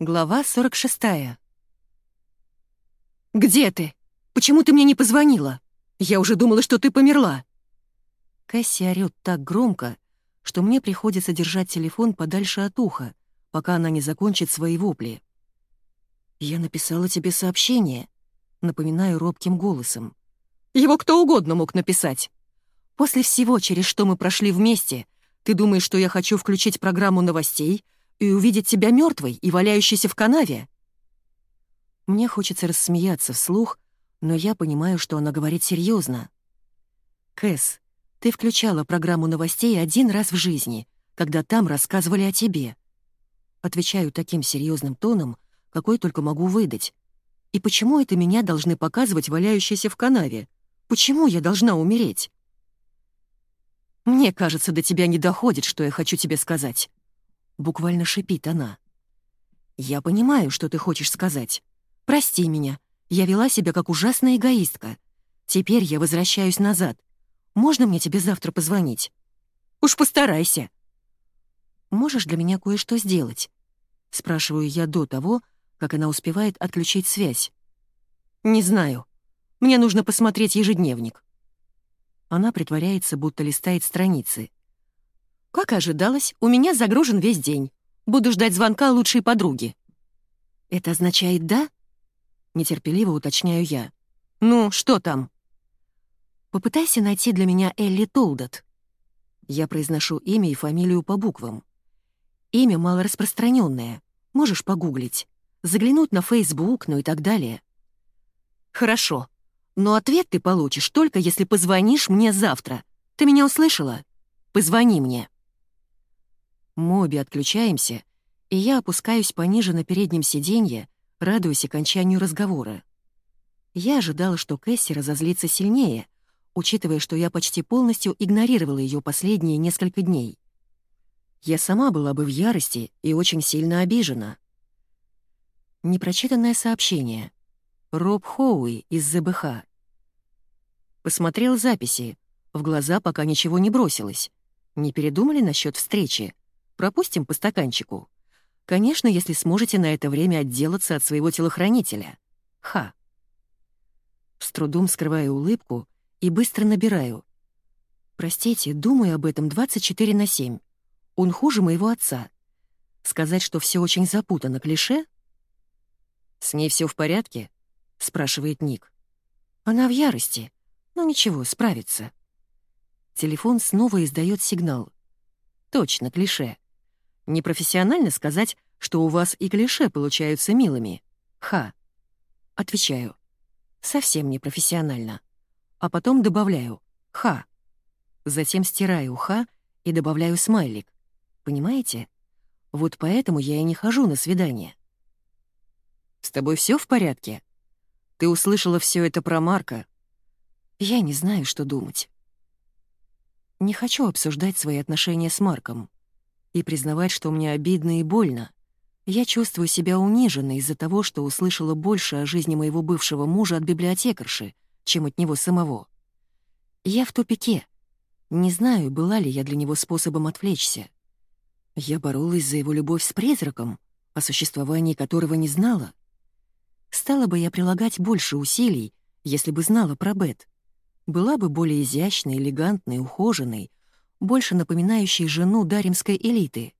Глава 46. «Где ты? Почему ты мне не позвонила? Я уже думала, что ты померла!» Кэсси орёт так громко, что мне приходится держать телефон подальше от уха, пока она не закончит свои вопли. «Я написала тебе сообщение», — напоминаю робким голосом. «Его кто угодно мог написать. После всего, через что мы прошли вместе, ты думаешь, что я хочу включить программу новостей и увидеть тебя мертвой и валяющейся в канаве?» Мне хочется рассмеяться вслух, но я понимаю, что она говорит серьезно. «Кэс, ты включала программу новостей один раз в жизни, когда там рассказывали о тебе». Отвечаю таким серьезным тоном, какой только могу выдать. «И почему это меня должны показывать валяющейся в канаве? Почему я должна умереть?» «Мне кажется, до тебя не доходит, что я хочу тебе сказать», — буквально шипит она. «Я понимаю, что ты хочешь сказать. Прости меня. Я вела себя как ужасная эгоистка. Теперь я возвращаюсь назад. Можно мне тебе завтра позвонить? Уж постарайся». «Можешь для меня кое-что сделать?» — спрашиваю я до того, как она успевает отключить связь. «Не знаю. Мне нужно посмотреть ежедневник». Она притворяется, будто листает страницы. Как ожидалось, у меня загружен весь день. Буду ждать звонка лучшей подруги. Это означает «да»? Нетерпеливо уточняю я. Ну, что там? Попытайся найти для меня Элли Толдот. Я произношу имя и фамилию по буквам. Имя малораспространенное. Можешь погуглить. Заглянуть на Facebook, ну и так далее. Хорошо. Но ответ ты получишь только если позвонишь мне завтра. Ты меня услышала? Позвони мне. Мы обе отключаемся, и я опускаюсь пониже на переднем сиденье, радуясь окончанию разговора. Я ожидала, что Кэсси разозлится сильнее, учитывая, что я почти полностью игнорировала ее последние несколько дней. Я сама была бы в ярости и очень сильно обижена. Непрочитанное сообщение. Роб Хоуи из ЗБХ. Посмотрел записи. В глаза пока ничего не бросилось. Не передумали насчет встречи? Пропустим по стаканчику. Конечно, если сможете на это время отделаться от своего телохранителя. Ха. С трудом скрываю улыбку и быстро набираю. Простите, думаю об этом 24 на 7. Он хуже моего отца. Сказать, что все очень запутано, клише? «С ней все в порядке?» — спрашивает Ник. «Она в ярости, но ничего, справится». Телефон снова издает сигнал. Точно, клише. Непрофессионально сказать, что у вас и клише получаются милыми. Ха. Отвечаю. Совсем непрофессионально. А потом добавляю «ха». Затем стираю «ха» и добавляю смайлик. Понимаете? Вот поэтому я и не хожу на свидание. «С тобой все в порядке? Ты услышала все это про Марка?» Я не знаю, что думать. Не хочу обсуждать свои отношения с Марком и признавать, что мне обидно и больно. Я чувствую себя униженной из-за того, что услышала больше о жизни моего бывшего мужа от библиотекарши, чем от него самого. Я в тупике. Не знаю, была ли я для него способом отвлечься. Я боролась за его любовь с призраком, о существовании которого не знала. Стала бы я прилагать больше усилий, если бы знала про Бет. Была бы более изящной, элегантной, ухоженной, больше напоминающей жену даримской элиты,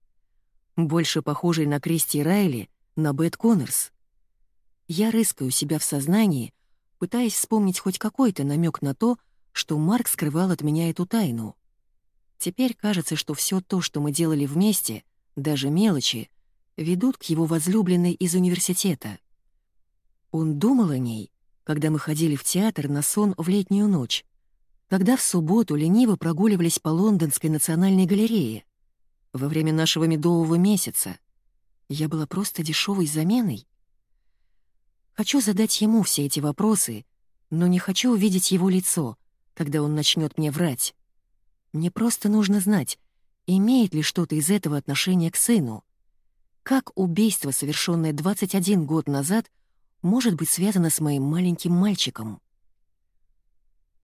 больше похожей на Кристи Райли, на Бет Коннорс. Я рыскаю себя в сознании, пытаясь вспомнить хоть какой-то намек на то, что Марк скрывал от меня эту тайну. Теперь кажется, что все то, что мы делали вместе, даже мелочи, ведут к его возлюбленной из университета. Он думал о ней, когда мы ходили в театр на сон в летнюю ночь, когда в субботу лениво прогуливались по Лондонской национальной галерее. Во время нашего медового месяца я была просто дешевой заменой. Хочу задать ему все эти вопросы, но не хочу увидеть его лицо, когда он начнет мне врать. Мне просто нужно знать, имеет ли что-то из этого отношение к сыну. Как убийство, совершенное 21 год назад, может быть связано с моим маленьким мальчиком?